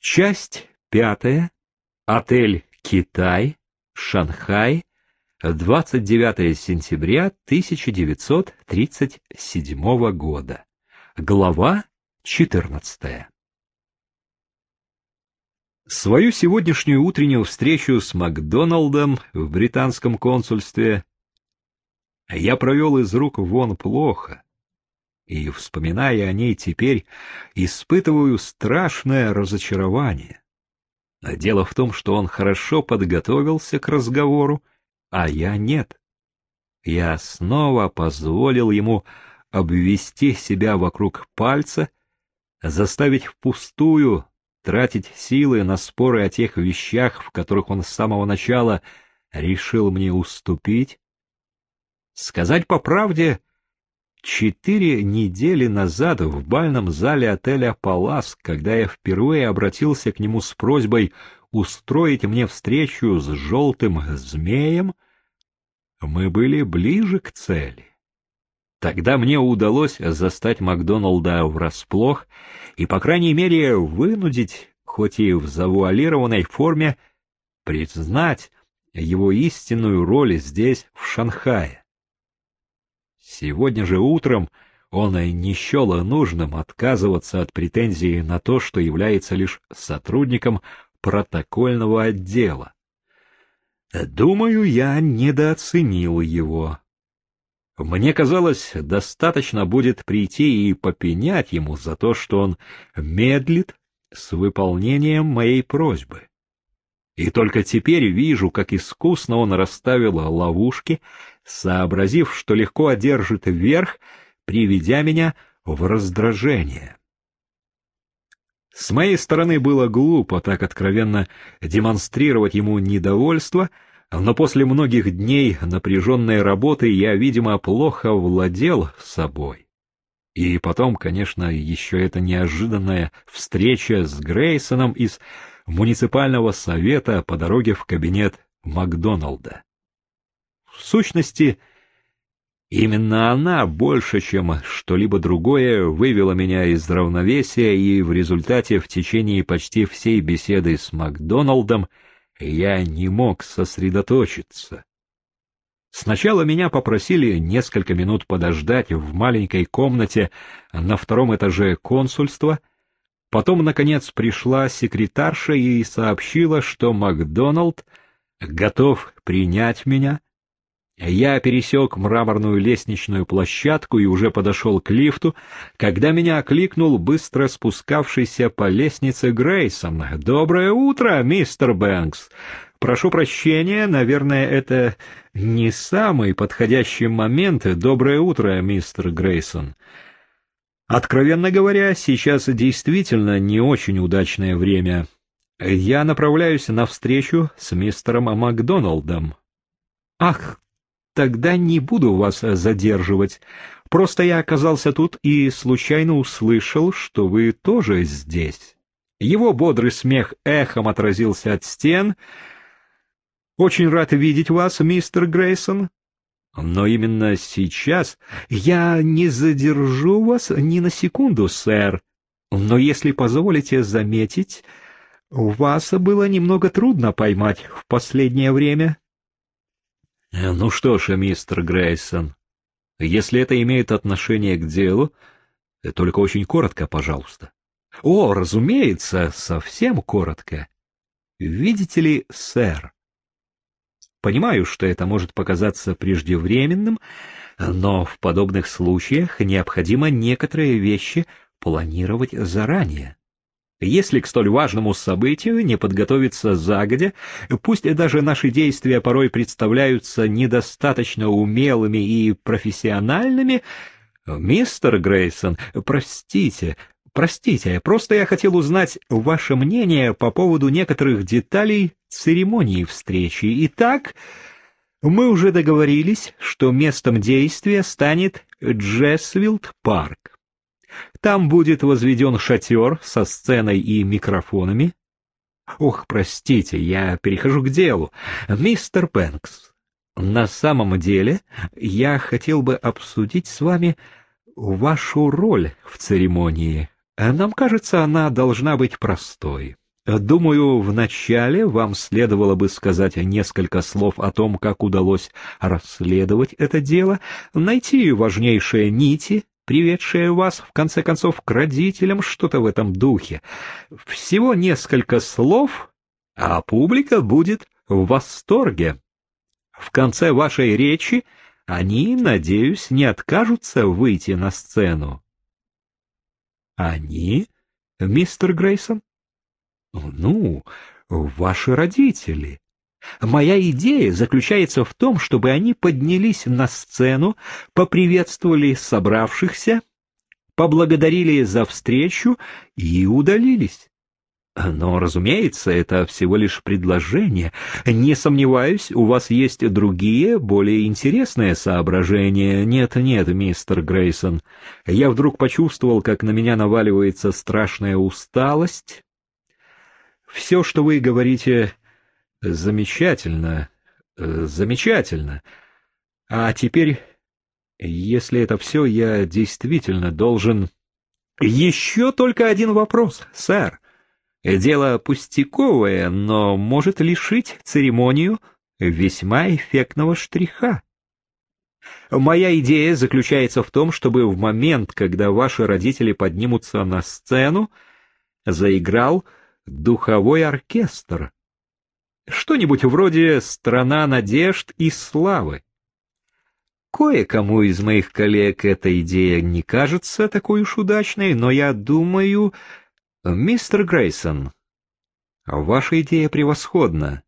Часть пятая. Отель «Китай», Шанхай, 29 сентября 1937 года. Глава 14. Свою сегодняшнюю утреннюю встречу с Макдоналдом в британском консульстве я провел из рук вон плохо, и, вспоминая о ней теперь, испытываю страшное разочарование. Дело в том, что он хорошо подготовился к разговору, а я нет. Я снова позволил ему обвести себя вокруг пальца, заставить впустую тратить силы на споры о тех вещах, в которых он с самого начала решил мне уступить. Сказать по правде, четыре недели назад в бальном зале отеля «Палас», когда я впервые обратился к нему с просьбой устроить мне встречу с желтым змеем, мы были ближе к цели. Тогда мне удалось застать Макдоналда врасплох и, по крайней мере, вынудить, хоть и в завуалированной форме, признать его истинную роль здесь, в Шанхае. Сегодня же утром он и не счел нужным отказываться от претензии на то, что является лишь сотрудником протокольного отдела. Думаю, я недооценил его. Мне казалось, достаточно будет прийти и попенять ему за то, что он медлит с выполнением моей просьбы. И только теперь вижу, как искусно он расставил ловушки, сообразив, что легко одержит верх, приведя меня в раздражение. С моей стороны было глупо так откровенно демонстрировать ему недовольство — но после многих дней напряженной работы я, видимо, плохо владел собой. И потом, конечно, еще эта неожиданная встреча с Грейсоном из муниципального совета по дороге в кабинет Макдоналда. В сущности, именно она больше, чем что-либо другое, вывела меня из равновесия, и в результате в течение почти всей беседы с Макдоналдом — я не мог сосредоточиться. Сначала меня попросили несколько минут подождать в маленькой комнате на втором этаже консульства, потом, наконец, пришла секретарша и сообщила, что Макдоналд готов принять меня, я пересек мраморную лестничную площадку и уже подошел к лифту, когда меня окликнул быстро спускавшийся по лестнице Грейсон. «Доброе утро, мистер Бэнкс! Прошу прощения, наверное, это не самый подходящий момент. Доброе утро, мистер Грейсон!» Откровенно говоря, сейчас действительно не очень удачное время. Я направляюсь на встречу с мистером Макдоналдом. Ах, Тогда не буду вас задерживать. Просто я оказался тут и случайно услышал, что вы тоже здесь. Его бодрый смех эхом отразился от стен. Очень рад видеть вас, мистер Грейсон. Но именно сейчас я не задержу вас ни на секунду, сэр. Но если позволите заметить, вас было немного трудно поймать в последнее время. Ну что ж, мистер Грейсон, если это имеет отношение к делу, только очень коротко, пожалуйста. О, разумеется, совсем коротко. Видите ли, сэр, понимаю, что это может показаться преждевременным, но в подобных случаях необходимо некоторые вещи планировать заранее. Если к столь важному событию не подготовиться загодя, пусть даже наши действия порой представляются недостаточно умелыми и профессиональными, мистер Грейсон, простите, простите, просто я хотел узнать ваше мнение по поводу некоторых деталей церемонии встречи. Итак, мы уже договорились, что местом действия станет Джессвилд парк. Там будет возведен шатер со сценой и микрофонами. Ох, простите, я перехожу к делу. Мистер Бэнкс, на самом деле я хотел бы обсудить с вами вашу роль в церемонии. Нам кажется, она должна быть простой. Думаю, вначале вам следовало бы сказать несколько слов о том, как удалось расследовать это дело, найти важнейшие нити, приведшие вас, в конце концов, к родителям, что-то в этом духе. Всего несколько слов, а публика будет в восторге. В конце вашей речи они, надеюсь, не откажутся выйти на сцену. Они, мистер Грейсон? Ну, ваши родители. Моя идея заключается в том, чтобы они поднялись на сцену, поприветствовали собравшихся, поблагодарили за встречу и удалились. Но, разумеется, это всего лишь предложение. Не сомневаюсь, у вас есть другие, более интересные соображения. Нет, нет, мистер Грейсон. Я вдруг почувствовал, как на меня наваливается страшная усталость. Все, что вы говорите, замечательно, замечательно. А теперь, если это все, я действительно должен... Еще только один вопрос, сэр. Дело пустяковое, но может лишить церемонию весьма эффектного штриха. Моя идея заключается в том, чтобы в момент, когда ваши родители поднимутся на сцену, заиграл духовой оркестр. Что-нибудь вроде «Страна надежд и славы». Кое-кому из моих коллег эта идея не кажется такой уж удачной, но я думаю, «Мистер Грейсон, ваша идея превосходна.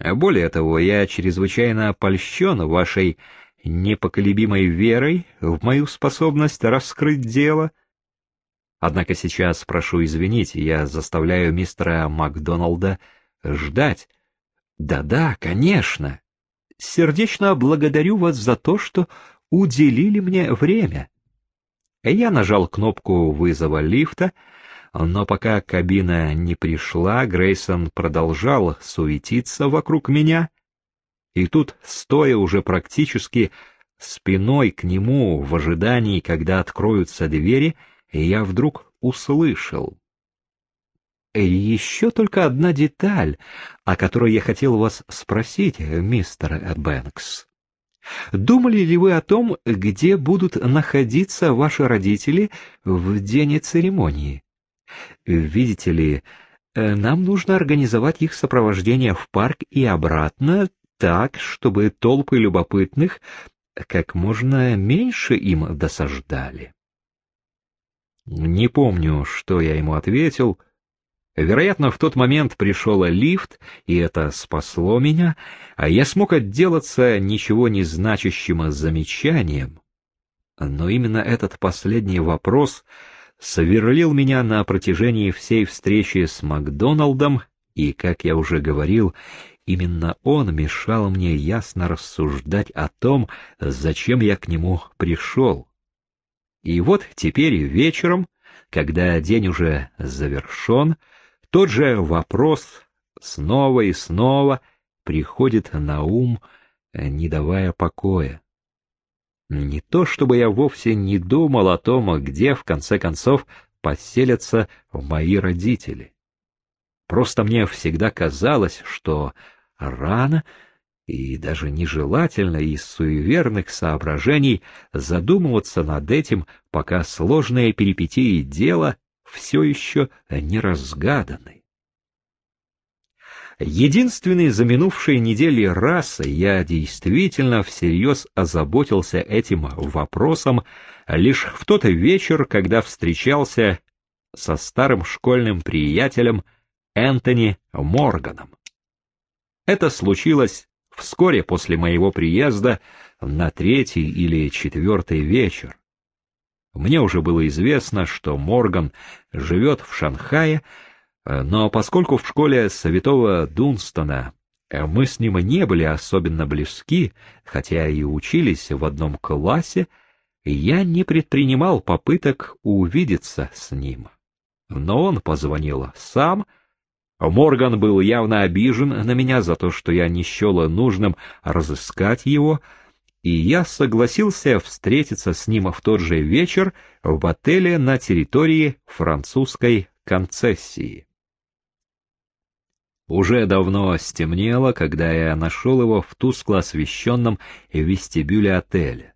Более того, я чрезвычайно польщен вашей непоколебимой верой в мою способность раскрыть дело. Однако сейчас, прошу извинить, я заставляю мистера Макдоналда ждать. Да-да, конечно. Сердечно благодарю вас за то, что уделили мне время. Я нажал кнопку вызова лифта, но пока кабина не пришла, Грейсон продолжал суетиться вокруг меня, и тут, стоя уже практически спиной к нему в ожидании, когда откроются двери, я вдруг услышал. «Еще только одна деталь, о которой я хотел вас спросить, мистер Бэнкс. Думали ли вы о том, где будут находиться ваши родители в день церемонии?» Видите ли, э, нам нужно организовать их сопровождение в парк и обратно так, чтобы толпы любопытных как можно меньше им досаждали. Не помню, что я ему ответил. Вероятно, в тот момент пришел лифт, и это спасло меня, а я смог отделаться ничего не значащим замечанием. Но именно этот последний вопрос — сверлил меня на протяжении всей встречи с Макдоналдом, и, как я уже говорил, именно он мешал мне ясно рассуждать о том, зачем я к нему пришел. И вот теперь вечером, когда день уже завершен, тот же вопрос снова и снова приходит на ум, не давая покоя. Не то чтобы я вовсе не думал о том, где, в конце концов, поселятся мои родители. Просто мне всегда казалось, что рано и даже нежелательно из суеверных соображений задумываться над этим, пока сложные перипетии дела все еще не разгаданы. Единственный за минувшие недели раз я действительно всерьез озаботился этим вопросом лишь в тот вечер, когда встречался со старым школьным приятелем Энтони Морганом. Это случилось вскоре после моего приезда на третий или четвертый вечер. Мне уже было известно, что Морган живет в Шанхае, но поскольку в школе святого Дунстона мы с ним не были особенно близки, хотя и учились в одном классе, я не предпринимал попыток увидеться с ним. Но он позвонил сам. Морган был явно обижен на меня за то, что я не счел нужным разыскать его, и я согласился встретиться с ним в тот же вечер в отеле на территории французской концессии. Уже давно стемнело, когда я нашел его в тускло освещенном вестибюле отеля.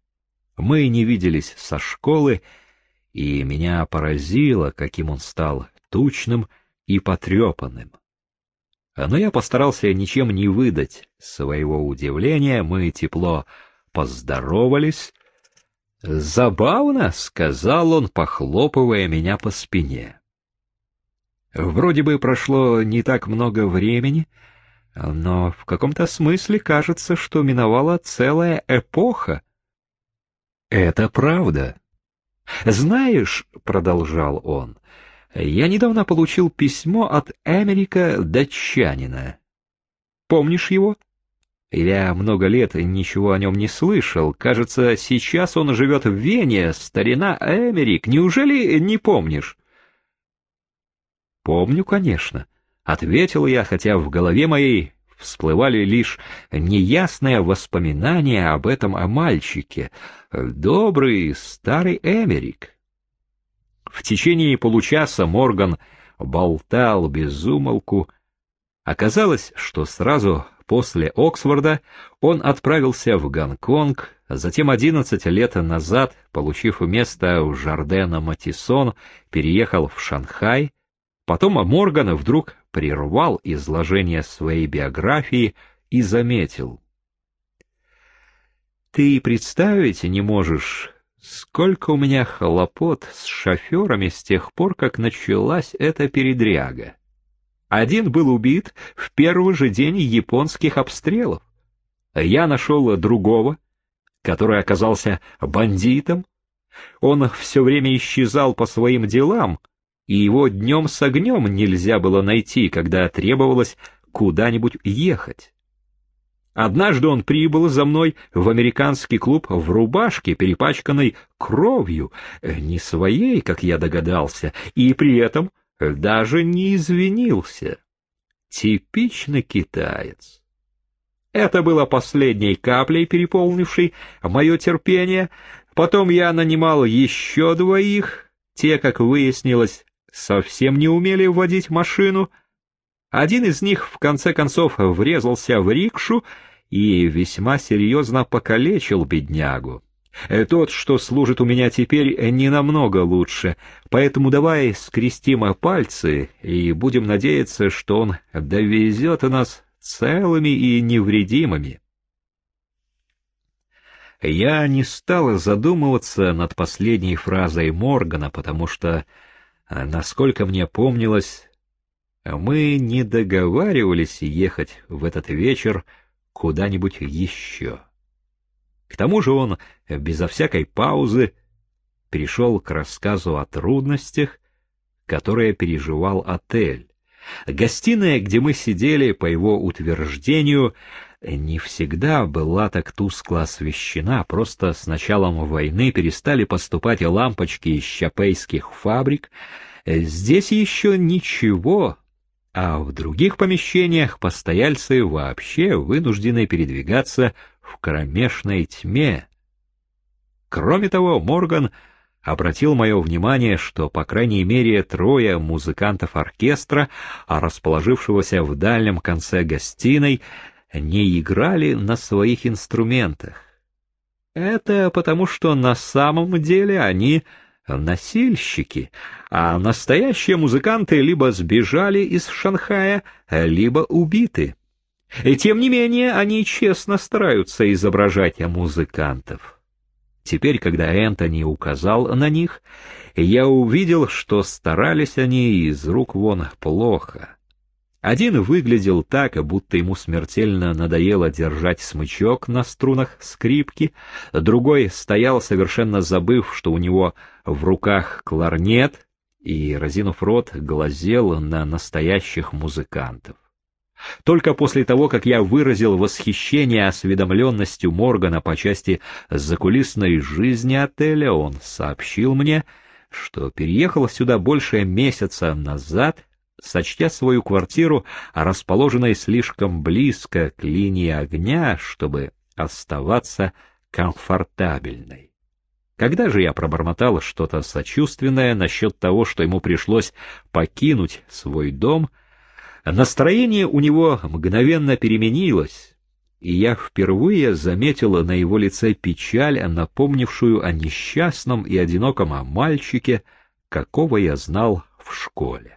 Мы не виделись со школы, и меня поразило, каким он стал тучным и потрепанным. Но я постарался ничем не выдать своего удивления, мы тепло поздоровались. «Забавно», — сказал он, похлопывая меня по спине. Вроде бы прошло не так много времени, но в каком-то смысле кажется, что миновала целая эпоха. Это правда. Знаешь, продолжал он, я недавно получил письмо от Эмерика датчанина. Помнишь его? Я много лет ничего о нем не слышал. Кажется, сейчас он живет в Вене, старина Эмерик. Неужели не помнишь? Помню, конечно, ответил я, хотя в голове моей всплывали лишь неясные воспоминания об этом о мальчике, добрый старый Эмерик. В течение получаса Морган болтал без умолку. Оказалось, что сразу после Оксфорда он отправился в Гонконг, затем одиннадцать лет назад, получив место у Жардена Матисон, переехал в Шанхай, Потом Морган вдруг прервал изложение своей биографии и заметил. «Ты представить не можешь, сколько у меня хлопот с шоферами с тех пор, как началась эта передряга. Один был убит в первый же день японских обстрелов. Я нашел другого, который оказался бандитом. Он все время исчезал по своим делам — и его днем с огнем нельзя было найти, когда требовалось куда-нибудь ехать. Однажды он прибыл за мной в американский клуб в рубашке, перепачканной кровью, не своей, как я догадался, и при этом даже не извинился. Типичный китаец. Это было последней каплей, переполнившей мое терпение. Потом я нанимал еще двоих. Те, как выяснилось, совсем не умели водить машину. Один из них в конце концов врезался в рикшу и весьма серьезно покалечил беднягу. Э, тот, что служит у меня теперь, не намного лучше, поэтому давай скрестим пальцы и будем надеяться, что он довезет нас целыми и невредимыми. Я не стала задумываться над последней фразой Моргана, потому что насколько мне помнилось, мы не договаривались ехать в этот вечер куда-нибудь еще. К тому же он безо всякой паузы перешел к рассказу о трудностях, которые переживал отель. Гостиная, где мы сидели, по его утверждению, не всегда была так тускло освещена, просто с началом войны перестали поступать лампочки из щапейских фабрик. Здесь еще ничего, а в других помещениях постояльцы вообще вынуждены передвигаться в кромешной тьме. Кроме того, Морган обратил мое внимание, что по крайней мере трое музыкантов оркестра, а расположившегося в дальнем конце гостиной, не играли на своих инструментах. Это потому, что на самом деле они носильщики, а настоящие музыканты либо сбежали из Шанхая, либо убиты. И тем не менее они честно стараются изображать музыкантов. Теперь, когда Энтони указал на них, я увидел, что старались они из рук вон плохо. Один выглядел так, будто ему смертельно надоело держать смычок на струнах скрипки, другой стоял, совершенно забыв, что у него в руках кларнет, и, разинув рот, глазел на настоящих музыкантов. Только после того, как я выразил восхищение осведомленностью Моргана по части закулисной жизни отеля, он сообщил мне, что переехал сюда больше месяца назад сочтя свою квартиру, расположенной слишком близко к линии огня, чтобы оставаться комфортабельной. Когда же я пробормотал что-то сочувственное насчет того, что ему пришлось покинуть свой дом, Настроение у него мгновенно переменилось, и я впервые заметила на его лице печаль, напомнившую о несчастном и одиноком мальчике, какого я знал в школе.